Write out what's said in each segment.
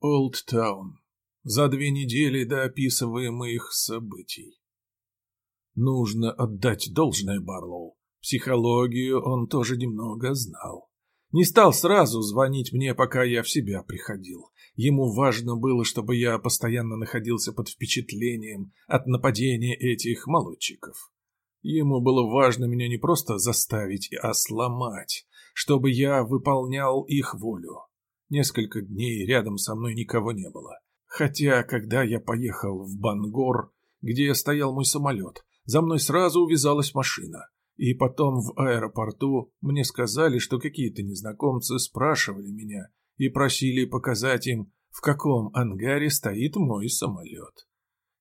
Олдтаун. За две недели до описываемых событий. Нужно отдать должное Барлоу. Психологию он тоже немного знал. Не стал сразу звонить мне, пока я в себя приходил. Ему важно было, чтобы я постоянно находился под впечатлением от нападения этих молодчиков. Ему было важно меня не просто заставить, а сломать, чтобы я выполнял их волю. Несколько дней рядом со мной никого не было. Хотя, когда я поехал в Бангор, где стоял мой самолет, за мной сразу увязалась машина. И потом в аэропорту мне сказали, что какие-то незнакомцы спрашивали меня и просили показать им, в каком ангаре стоит мой самолет.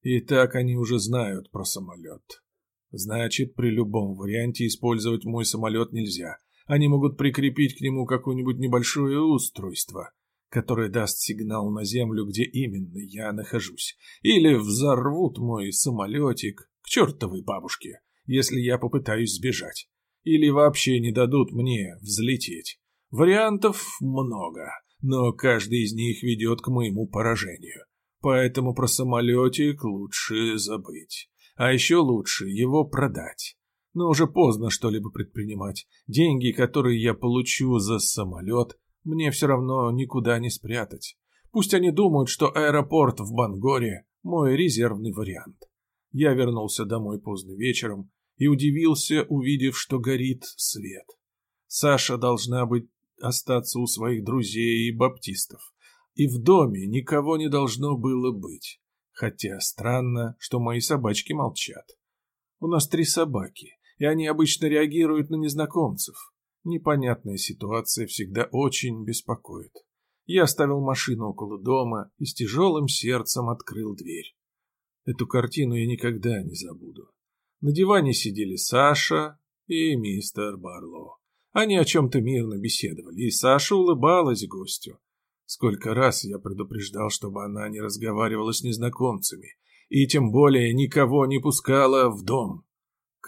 И так они уже знают про самолет. Значит, при любом варианте использовать мой самолет нельзя. Они могут прикрепить к нему какое-нибудь небольшое устройство, которое даст сигнал на землю, где именно я нахожусь. Или взорвут мой самолетик к чертовой бабушке если я попытаюсь сбежать. Или вообще не дадут мне взлететь. Вариантов много, но каждый из них ведет к моему поражению. Поэтому про самолетик лучше забыть. А еще лучше его продать. Но уже поздно что-либо предпринимать. Деньги, которые я получу за самолет, мне все равно никуда не спрятать. Пусть они думают, что аэропорт в Бангоре – мой резервный вариант. Я вернулся домой поздно вечером и удивился, увидев, что горит свет. Саша должна быть остаться у своих друзей и баптистов, и в доме никого не должно было быть. Хотя странно, что мои собачки молчат. У нас три собаки, и они обычно реагируют на незнакомцев. Непонятная ситуация всегда очень беспокоит. Я оставил машину около дома и с тяжелым сердцем открыл дверь. Эту картину я никогда не забуду. На диване сидели Саша и мистер Барлоу. Они о чем-то мирно беседовали, и Саша улыбалась гостю. Сколько раз я предупреждал, чтобы она не разговаривала с незнакомцами, и тем более никого не пускала в дом.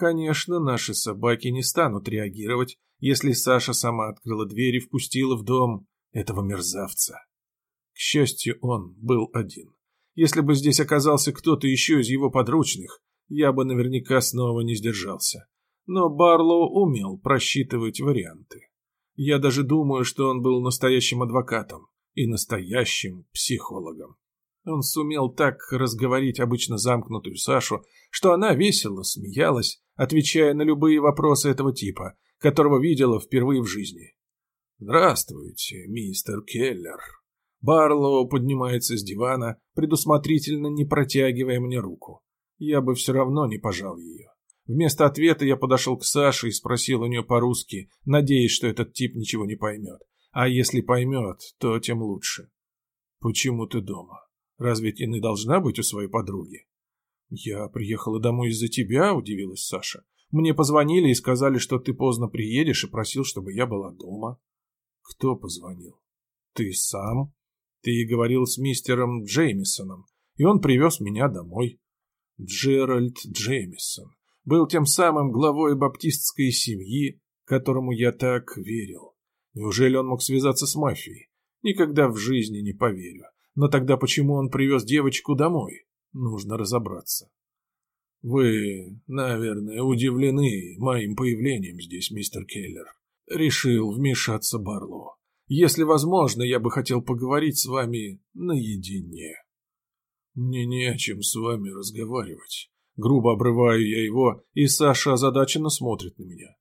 Конечно, наши собаки не станут реагировать, если Саша сама открыла дверь и впустила в дом этого мерзавца. К счастью, он был один. Если бы здесь оказался кто-то еще из его подручных, я бы наверняка снова не сдержался. Но Барлоу умел просчитывать варианты. Я даже думаю, что он был настоящим адвокатом и настоящим психологом. Он сумел так разговорить обычно замкнутую Сашу, что она весело смеялась, отвечая на любые вопросы этого типа, которого видела впервые в жизни. «Здравствуйте, мистер Келлер». Барлоу поднимается с дивана, предусмотрительно не протягивая мне руку я бы все равно не пожал ее. Вместо ответа я подошел к Саше и спросил у нее по-русски, надеясь, что этот тип ничего не поймет. А если поймет, то тем лучше. «Почему ты дома? Разве ты не должна быть у своей подруги?» «Я приехала домой из-за тебя», — удивилась Саша. «Мне позвонили и сказали, что ты поздно приедешь, и просил, чтобы я была дома». «Кто позвонил?» «Ты сам. Ты говорил с мистером Джеймисоном, и он привез меня домой». Джеральд Джеймисон был тем самым главой баптистской семьи, которому я так верил. Неужели он мог связаться с мафией? Никогда в жизни не поверю. Но тогда почему он привез девочку домой? Нужно разобраться. Вы, наверное, удивлены моим появлением здесь, мистер Келлер. Решил вмешаться Барло. Если возможно, я бы хотел поговорить с вами наедине. «Мне не о чем с вами разговаривать». Грубо обрываю я его, и Саша озадаченно смотрит на меня.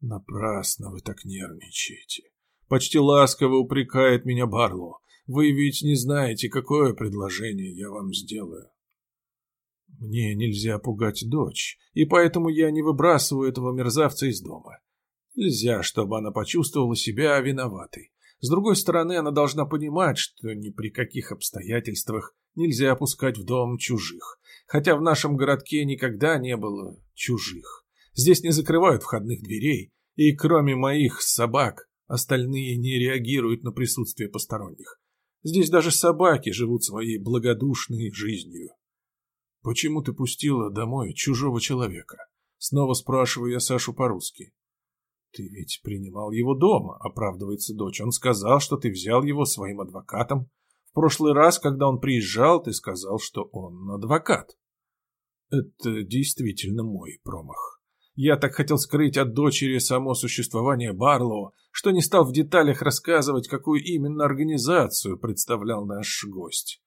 «Напрасно вы так нервничаете». Почти ласково упрекает меня Барло. «Вы ведь не знаете, какое предложение я вам сделаю». Мне нельзя пугать дочь, и поэтому я не выбрасываю этого мерзавца из дома. Нельзя, чтобы она почувствовала себя виноватой. С другой стороны, она должна понимать, что ни при каких обстоятельствах нельзя опускать в дом чужих. Хотя в нашем городке никогда не было чужих. Здесь не закрывают входных дверей, и кроме моих собак, остальные не реагируют на присутствие посторонних. Здесь даже собаки живут своей благодушной жизнью. «Почему ты пустила домой чужого человека?» Снова спрашиваю я Сашу по-русски. «Ты ведь принимал его дома», — оправдывается дочь. «Он сказал, что ты взял его своим адвокатом. В прошлый раз, когда он приезжал, ты сказал, что он адвокат. Это действительно мой промах. Я так хотел скрыть от дочери само существование Барлоу, что не стал в деталях рассказывать, какую именно организацию представлял наш гость.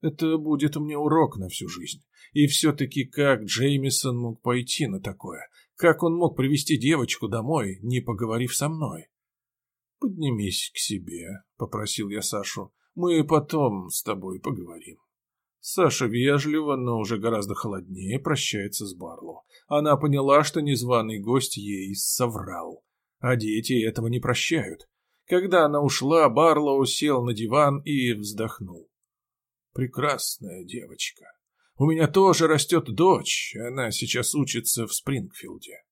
Это будет у меня урок на всю жизнь. И все-таки как Джеймисон мог пойти на такое? Как он мог привести девочку домой, не поговорив со мной? «Поднимись к себе», — попросил я Сашу. «Мы потом с тобой поговорим». Саша вежливо, но уже гораздо холоднее прощается с Барлоу. Она поняла, что незваный гость ей соврал. А дети этого не прощают. Когда она ушла, Барлоу сел на диван и вздохнул. «Прекрасная девочка. У меня тоже растет дочь, она сейчас учится в Спрингфилде».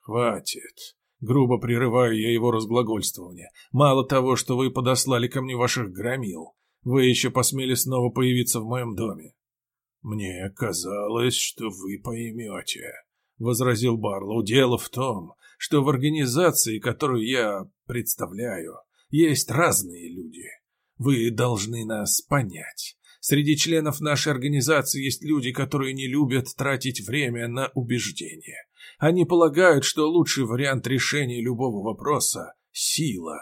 «Хватит», Грубо прерываю я его разглагольствование. Мало того, что вы подослали ко мне ваших громил, вы еще посмели снова появиться в моем доме. Мне казалось, что вы поймете, — возразил Барлоу. Дело в том, что в организации, которую я представляю, есть разные люди. Вы должны нас понять. Среди членов нашей организации есть люди, которые не любят тратить время на убеждения. Они полагают, что лучший вариант решения любого вопроса – сила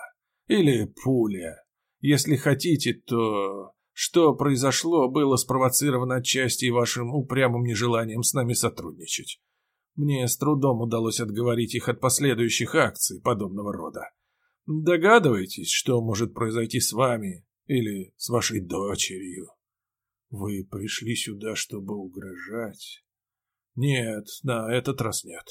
или пуля. Если хотите, то что произошло, было спровоцировано отчасти вашим упрямым нежеланием с нами сотрудничать. Мне с трудом удалось отговорить их от последующих акций подобного рода. Догадываетесь, что может произойти с вами или с вашей дочерью? Вы пришли сюда, чтобы угрожать. Нет, на этот раз нет.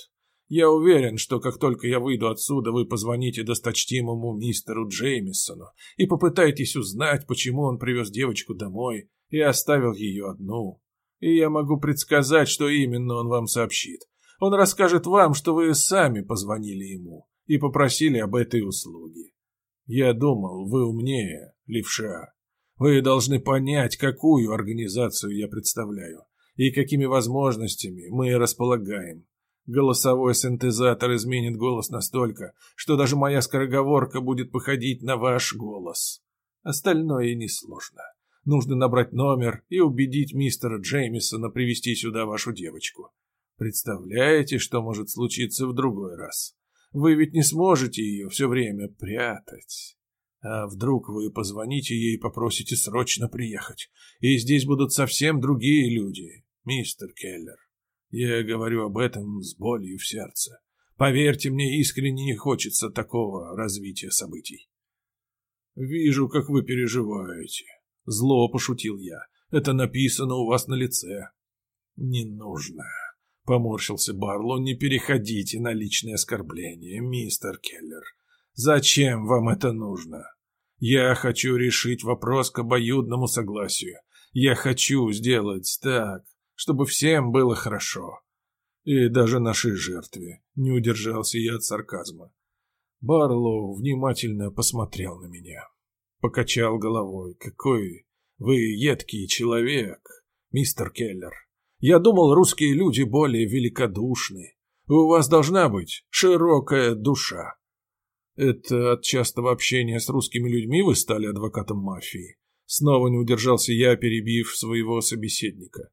Я уверен, что как только я выйду отсюда, вы позвоните досточтимому мистеру Джеймисону и попытаетесь узнать, почему он привез девочку домой и оставил ее одну. И я могу предсказать, что именно он вам сообщит. Он расскажет вам, что вы сами позвонили ему и попросили об этой услуге. Я думал, вы умнее, левша. Вы должны понять, какую организацию я представляю и какими возможностями мы располагаем. Голосовой синтезатор изменит голос настолько, что даже моя скороговорка будет походить на ваш голос. Остальное несложно. Нужно набрать номер и убедить мистера Джеймисона привести сюда вашу девочку. Представляете, что может случиться в другой раз? Вы ведь не сможете ее все время прятать. А вдруг вы позвоните ей и попросите срочно приехать, и здесь будут совсем другие люди, мистер Келлер. Я говорю об этом с болью в сердце. Поверьте мне, искренне не хочется такого развития событий. Вижу, как вы переживаете. Зло пошутил я. Это написано у вас на лице. Не нужно. Поморщился Барло. Не переходите на личные оскорбления, мистер Келлер. Зачем вам это нужно? Я хочу решить вопрос к обоюдному согласию. Я хочу сделать так, чтобы всем было хорошо. И даже нашей жертве не удержался я от сарказма. Барлоу внимательно посмотрел на меня. Покачал головой. Какой вы едкий человек, мистер Келлер. Я думал, русские люди более великодушны. У вас должна быть широкая душа. Это от частого общения с русскими людьми вы стали адвокатом мафии? Снова не удержался я, перебив своего собеседника.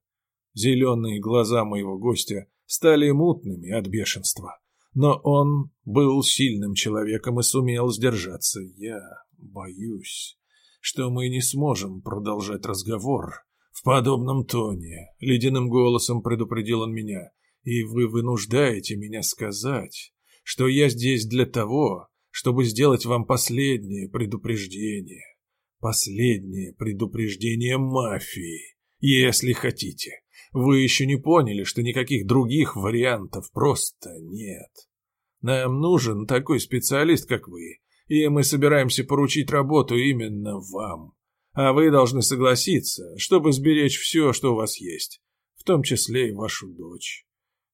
Зеленые глаза моего гостя стали мутными от бешенства. Но он был сильным человеком и сумел сдержаться. Я боюсь, что мы не сможем продолжать разговор в подобном тоне. Ледяным голосом предупредил он меня. И вы вынуждаете меня сказать, что я здесь для того, чтобы сделать вам последнее предупреждение. Последнее предупреждение мафии, если хотите. Вы еще не поняли, что никаких других вариантов просто нет. Нам нужен такой специалист, как вы, и мы собираемся поручить работу именно вам. А вы должны согласиться, чтобы сберечь все, что у вас есть, в том числе и вашу дочь.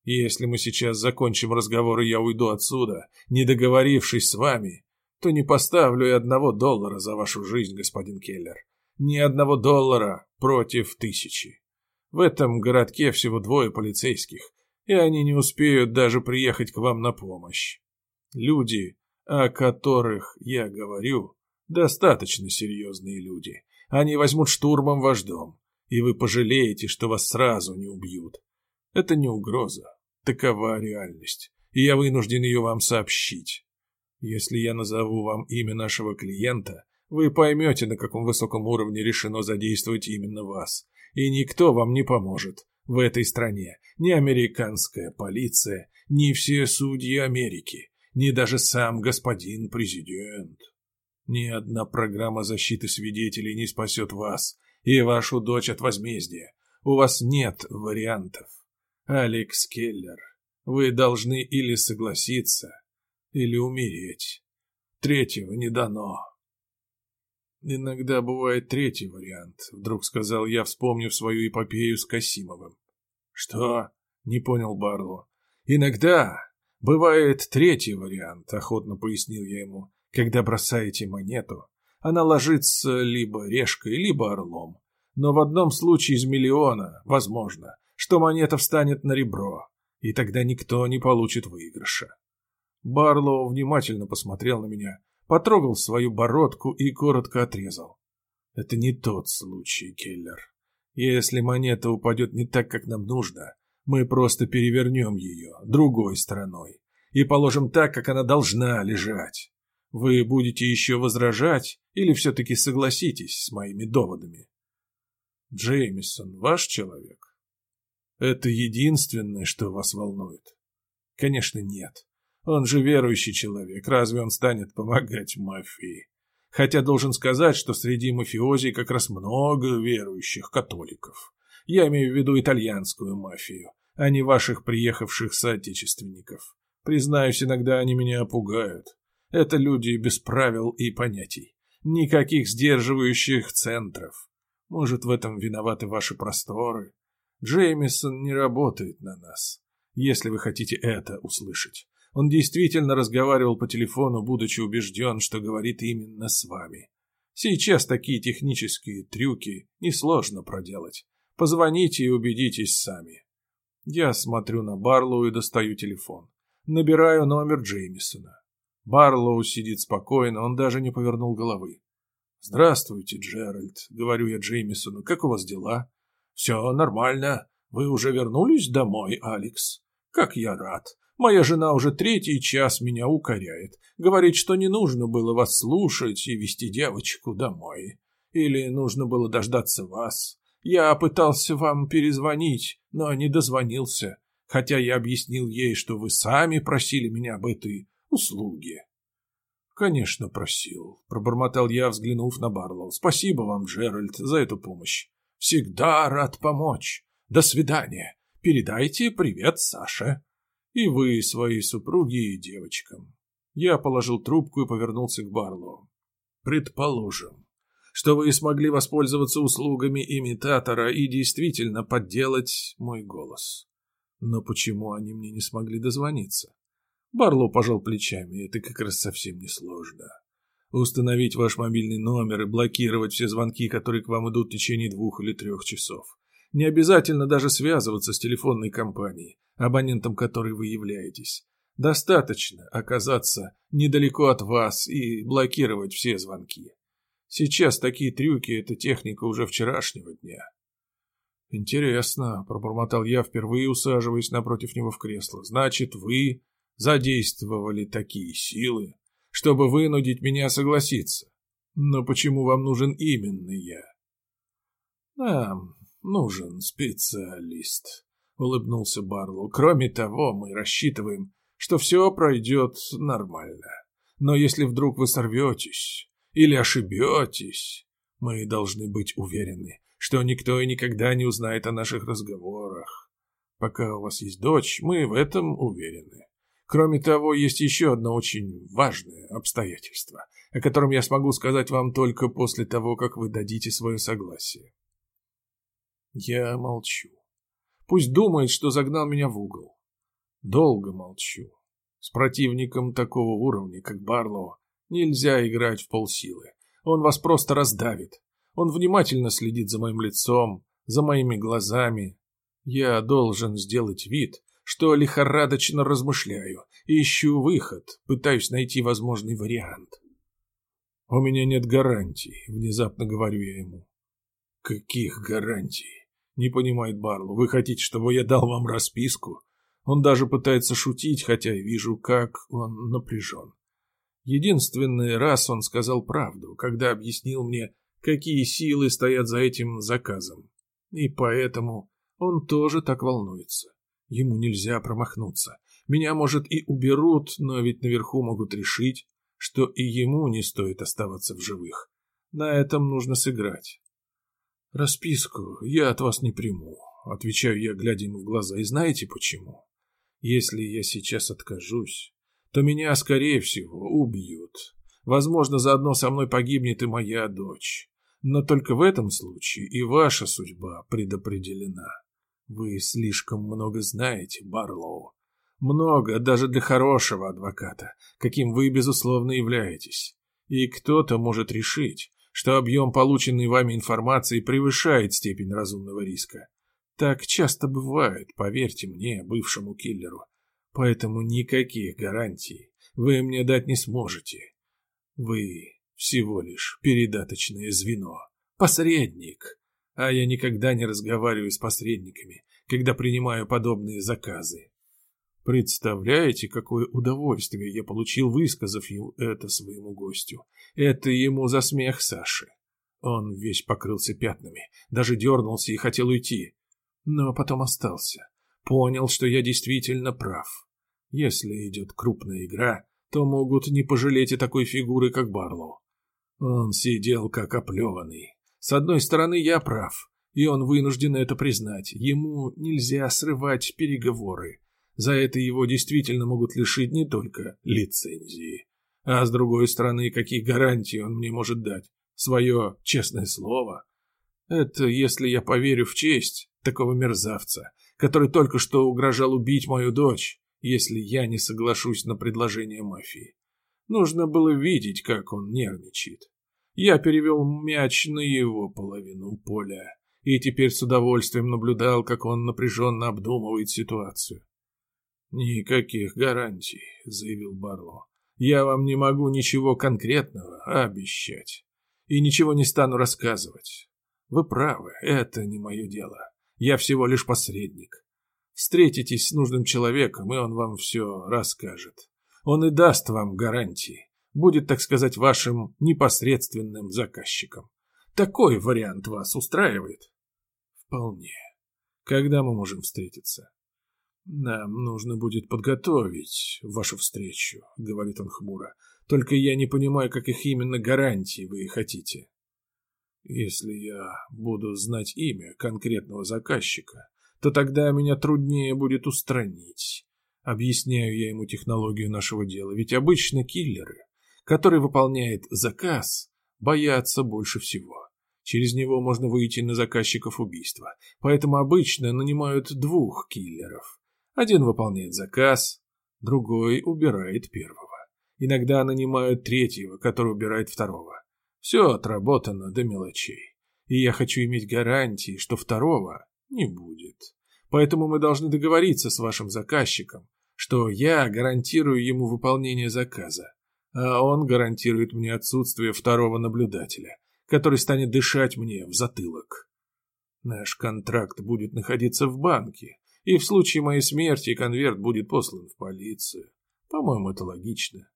Если мы сейчас закончим разговор, и я уйду отсюда, не договорившись с вами, то не поставлю и одного доллара за вашу жизнь, господин Келлер. Ни одного доллара против тысячи. В этом городке всего двое полицейских, и они не успеют даже приехать к вам на помощь. Люди, о которых я говорю, Достаточно серьезные люди. Они возьмут штурмом ваш дом, и вы пожалеете, что вас сразу не убьют. Это не угроза. Такова реальность, и я вынужден ее вам сообщить. Если я назову вам имя нашего клиента, вы поймете, на каком высоком уровне решено задействовать именно вас, и никто вам не поможет в этой стране. Ни американская полиция, ни все судьи Америки, ни даже сам господин президент. Ни одна программа защиты свидетелей не спасет вас и вашу дочь от возмездия. У вас нет вариантов. Алекс Келлер, вы должны или согласиться, или умереть. Третьего не дано. «Иногда бывает третий вариант», — вдруг сказал я, вспомнив свою эпопею с Касимовым. «Что?» — не понял Барло. «Иногда бывает третий вариант», — охотно пояснил я ему. «Когда бросаете монету, она ложится либо решкой, либо орлом. Но в одном случае из миллиона, возможно, что монета встанет на ребро, и тогда никто не получит выигрыша». Барлоу внимательно посмотрел на меня, потрогал свою бородку и коротко отрезал. Это не тот случай, Келлер. Если монета упадет не так, как нам нужно, мы просто перевернем ее другой стороной и положим так, как она должна лежать. Вы будете еще возражать или все-таки согласитесь с моими доводами? Джеймисон ваш человек? Это единственное, что вас волнует? Конечно, нет. Он же верующий человек, разве он станет помогать мафии? Хотя должен сказать, что среди мафиози как раз много верующих католиков. Я имею в виду итальянскую мафию, а не ваших приехавших соотечественников. Признаюсь, иногда они меня пугают. Это люди без правил и понятий. Никаких сдерживающих центров. Может, в этом виноваты ваши просторы? Джеймисон не работает на нас, если вы хотите это услышать. Он действительно разговаривал по телефону, будучи убежден, что говорит именно с вами. Сейчас такие технические трюки несложно проделать. Позвоните и убедитесь сами. Я смотрю на Барлоу и достаю телефон. Набираю номер Джеймисона. Барлоу сидит спокойно, он даже не повернул головы. «Здравствуйте, Джеральд», — говорю я Джеймисону, — «как у вас дела?» «Все нормально. Вы уже вернулись домой, Алекс?» «Как я рад. Моя жена уже третий час меня укоряет. Говорит, что не нужно было вас слушать и вести девочку домой. Или нужно было дождаться вас. Я пытался вам перезвонить, но не дозвонился, хотя я объяснил ей, что вы сами просили меня об этой услуге. «Конечно, просил», — пробормотал я, взглянув на Барлоу. «Спасибо вам, Джеральд, за эту помощь. Всегда рад помочь. До свидания. Передайте привет Саше». И вы своей супруге и девочкам. Я положил трубку и повернулся к Барлоу. Предположим, что вы смогли воспользоваться услугами имитатора и действительно подделать мой голос. Но почему они мне не смогли дозвониться? Барлоу пожал плечами, это как раз совсем не сложно. Установить ваш мобильный номер и блокировать все звонки, которые к вам идут в течение двух или трех часов. Не обязательно даже связываться с телефонной компанией абонентом которой вы являетесь. Достаточно оказаться недалеко от вас и блокировать все звонки. Сейчас такие трюки – это техника уже вчерашнего дня. «Интересно», – пробормотал я, впервые усаживаясь напротив него в кресло. «Значит, вы задействовали такие силы, чтобы вынудить меня согласиться. Но почему вам нужен именно я?» «Нам нужен специалист», — улыбнулся Барлоу. «Кроме того, мы рассчитываем, что все пройдет нормально. Но если вдруг вы сорветесь или ошибетесь, мы должны быть уверены, что никто и никогда не узнает о наших разговорах. Пока у вас есть дочь, мы в этом уверены. Кроме того, есть еще одно очень важное обстоятельство, о котором я смогу сказать вам только после того, как вы дадите свое согласие. Я молчу. Пусть думает, что загнал меня в угол. Долго молчу. С противником такого уровня, как Барлоу, нельзя играть в полсилы. Он вас просто раздавит. Он внимательно следит за моим лицом, за моими глазами. Я должен сделать вид, что лихорадочно размышляю, ищу выход, пытаюсь найти возможный вариант. У меня нет гарантий, внезапно говорю я ему. Каких гарантий? Не понимает Барло. Вы хотите, чтобы я дал вам расписку? Он даже пытается шутить, хотя вижу, как он напряжен. Единственный раз он сказал правду, когда объяснил мне, какие силы стоят за этим заказом. И поэтому он тоже так волнуется. Ему нельзя промахнуться. Меня, может, и уберут, но ведь наверху могут решить, что и ему не стоит оставаться в живых. На этом нужно сыграть. Расписку я от вас не приму, отвечаю я, глядя ему в глаза. И знаете почему? Если я сейчас откажусь, то меня, скорее всего, убьют. Возможно, заодно со мной погибнет и моя дочь. Но только в этом случае и ваша судьба предопределена. Вы слишком много знаете, Барлоу. Много даже для хорошего адвоката, каким вы, безусловно, являетесь. И кто-то может решить, что объем полученной вами информации превышает степень разумного риска. Так часто бывает, поверьте мне, бывшему киллеру. Поэтому никаких гарантий вы мне дать не сможете. Вы всего лишь передаточное звено, посредник. А я никогда не разговариваю с посредниками, когда принимаю подобные заказы. Представляете, какое удовольствие я получил, высказав это своему гостю. Это ему за смех Саши. Он весь покрылся пятнами, даже дернулся и хотел уйти. Но потом остался. Понял, что я действительно прав. Если идет крупная игра, то могут не пожалеть и такой фигуры, как Барлоу. Он сидел как оплеванный. С одной стороны, я прав, и он вынужден это признать. Ему нельзя срывать переговоры. За это его действительно могут лишить не только лицензии. А с другой стороны, какие гарантии он мне может дать? Свое честное слово? Это если я поверю в честь такого мерзавца, который только что угрожал убить мою дочь, если я не соглашусь на предложение мафии. Нужно было видеть, как он нервничает. Я перевел мяч на его половину поля и теперь с удовольствием наблюдал, как он напряженно обдумывает ситуацию. «Никаких гарантий», — заявил Барло. «Я вам не могу ничего конкретного обещать и ничего не стану рассказывать. Вы правы, это не мое дело. Я всего лишь посредник. Встретитесь с нужным человеком, и он вам все расскажет. Он и даст вам гарантии. Будет, так сказать, вашим непосредственным заказчиком. Такой вариант вас устраивает? Вполне. Когда мы можем встретиться? Нам нужно будет подготовить вашу встречу, говорит он хмуро. Только я не понимаю, каких именно гарантий вы хотите. Если я буду знать имя конкретного заказчика, то тогда меня труднее будет устранить. Объясняю я ему технологию нашего дела, ведь обычно киллеры, который выполняет заказ, боятся больше всего. Через него можно выйти на заказчиков убийства, поэтому обычно нанимают двух киллеров. Один выполняет заказ, другой убирает первого. Иногда нанимают третьего, который убирает второго. Все отработано до мелочей. И я хочу иметь гарантии, что второго не будет. Поэтому мы должны договориться с вашим заказчиком, что я гарантирую ему выполнение заказа, а он гарантирует мне отсутствие второго наблюдателя, который станет дышать мне в затылок. Наш контракт будет находиться в банке, и в случае моей смерти конверт будет послан в полицию. По-моему, это логично.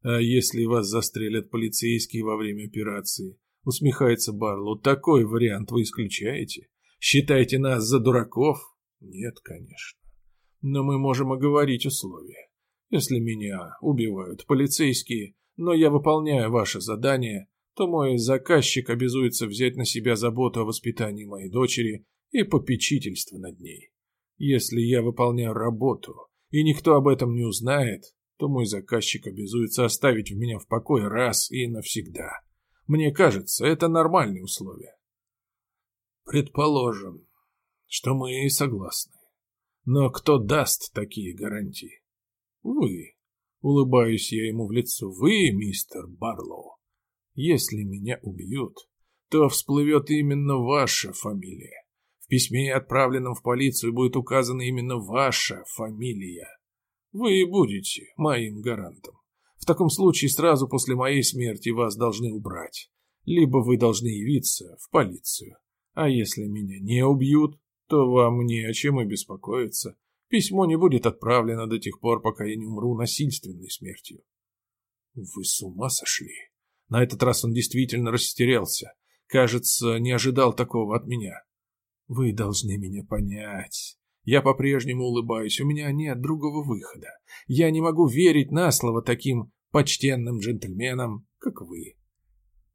А если вас застрелят полицейские во время операции? Усмехается Барлоу. Такой вариант вы исключаете? Считаете нас за дураков? Нет, конечно. Но мы можем оговорить условия. Если меня убивают полицейские, но я выполняю ваше задание, то мой заказчик обязуется взять на себя заботу о воспитании моей дочери и попечительство над ней. Если я выполняю работу, и никто об этом не узнает, то мой заказчик обязуется оставить меня в покое раз и навсегда. Мне кажется, это нормальные условия. Предположим, что мы согласны. Но кто даст такие гарантии? Вы. Улыбаюсь я ему в лицо. Вы, мистер Барлоу. Если меня убьют, то всплывет именно ваша фамилия. В письме, отправленном в полицию, будет указана именно ваша фамилия. Вы будете моим гарантом. В таком случае сразу после моей смерти вас должны убрать. Либо вы должны явиться в полицию. А если меня не убьют, то вам не о чем и беспокоиться. Письмо не будет отправлено до тех пор, пока я не умру насильственной смертью. Вы с ума сошли? На этот раз он действительно растерялся. Кажется, не ожидал такого от меня. Вы должны меня понять. Я по-прежнему улыбаюсь, у меня нет другого выхода. Я не могу верить на слово таким почтенным джентльменам, как вы.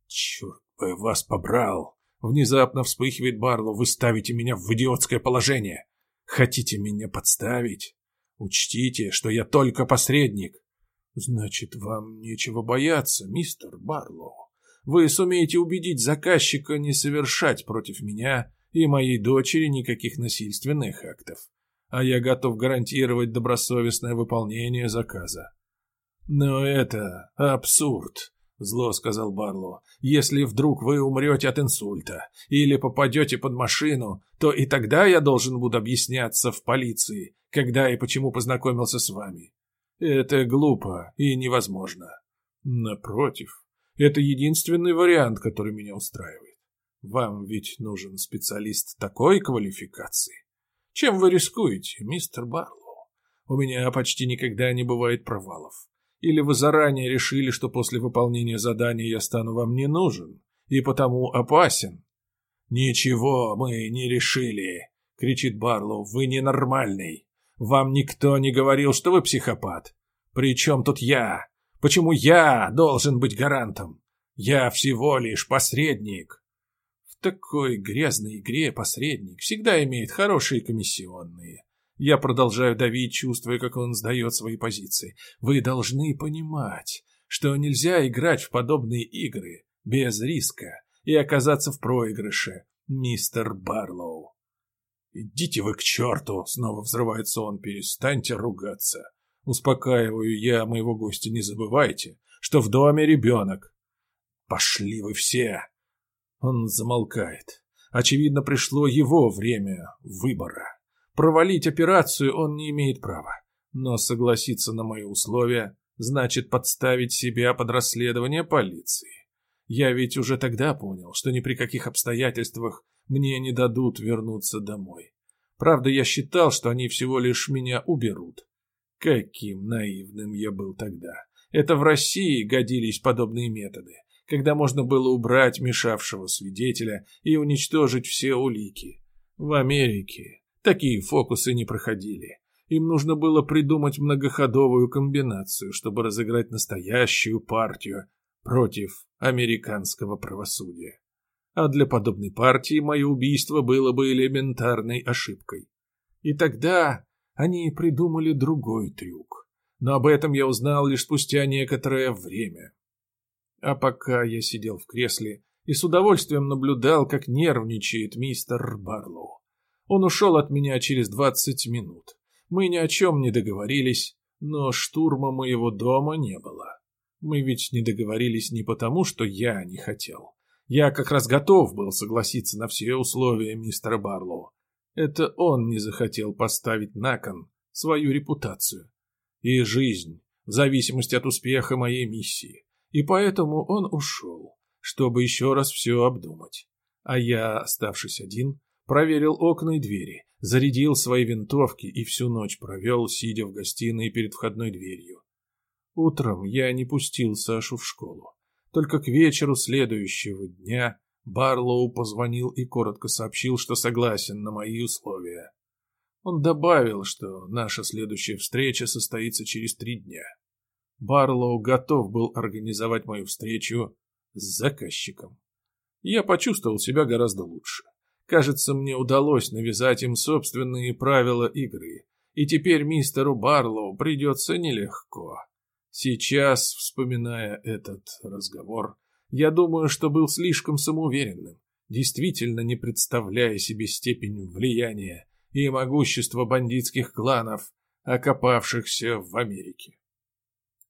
Черт бы вас побрал! Внезапно вспыхивает Барлоу. Вы ставите меня в идиотское положение. Хотите меня подставить? Учтите, что я только посредник. Значит, вам нечего бояться, мистер Барлоу. Вы сумеете убедить заказчика не совершать против меня и моей дочери никаких насильственных актов. А я готов гарантировать добросовестное выполнение заказа. Но это абсурд. Зло сказал Барло. Если вдруг вы умрете от инсульта или попадете под машину, то и тогда я должен буду объясняться в полиции, когда и почему познакомился с вами. Это глупо и невозможно. Напротив, это единственный вариант, который меня устраивает. Вам ведь нужен специалист такой квалификации. Чем вы рискуете, мистер Барлоу? У меня почти никогда не бывает провалов. Или вы заранее решили, что после выполнения задания я стану вам не нужен и потому опасен? Ничего мы не решили, кричит Барлоу. Вы ненормальный. Вам никто не говорил, что вы психопат. Причем тут я? Почему я должен быть гарантом? Я всего лишь посредник. Такой грязной игре посредник всегда имеет хорошие комиссионные. Я продолжаю давить, чувствуя, как он сдает свои позиции. Вы должны понимать, что нельзя играть в подобные игры без риска и оказаться в проигрыше, мистер Барлоу. «Идите вы к черту!» — снова взрывается он. «Перестаньте ругаться!» Успокаиваю я моего гостя. «Не забывайте, что в доме ребенок!» «Пошли вы все!» Он замолкает. Очевидно, пришло его время выбора. Провалить операцию он не имеет права. Но согласиться на мои условия значит подставить себя под расследование полиции. Я ведь уже тогда понял, что ни при каких обстоятельствах мне не дадут вернуться домой. Правда, я считал, что они всего лишь меня уберут. Каким наивным я был тогда. Это в России годились подобные методы, когда можно было убрать мешавшего свидетеля и уничтожить все улики. В Америке Такие фокусы не проходили. Им нужно было придумать многоходовую комбинацию, чтобы разыграть настоящую партию против американского правосудия. А для подобной партии мое убийство было бы элементарной ошибкой. И тогда они придумали другой трюк. Но об этом я узнал лишь спустя некоторое время. А пока я сидел в кресле и с удовольствием наблюдал, как нервничает мистер Барлоу. Он ушел от меня через двадцать минут. Мы ни о чем не договорились, но штурма моего дома не было. Мы ведь не договорились не потому, что я не хотел. Я как раз готов был согласиться на все условия мистера Барлоу. Это он не захотел поставить на кон свою репутацию и жизнь в зависимости от успеха моей миссии. И поэтому он ушел, чтобы еще раз все обдумать. А я, оставшись один, проверил окна и двери, зарядил свои винтовки и всю ночь провел, сидя в гостиной перед входной дверью. Утром я не пустил Сашу в школу. Только к вечеру следующего дня Барлоу позвонил и коротко сообщил, что согласен на мои условия. Он добавил, что наша следующая встреча состоится через три дня. Барлоу готов был организовать мою встречу с заказчиком. Я почувствовал себя гораздо лучше. Кажется, мне удалось навязать им собственные правила игры, и теперь мистеру Барлоу придется нелегко. Сейчас, вспоминая этот разговор, я думаю, что был слишком самоуверенным, действительно не представляя себе степень влияния и могущества бандитских кланов, окопавшихся в Америке.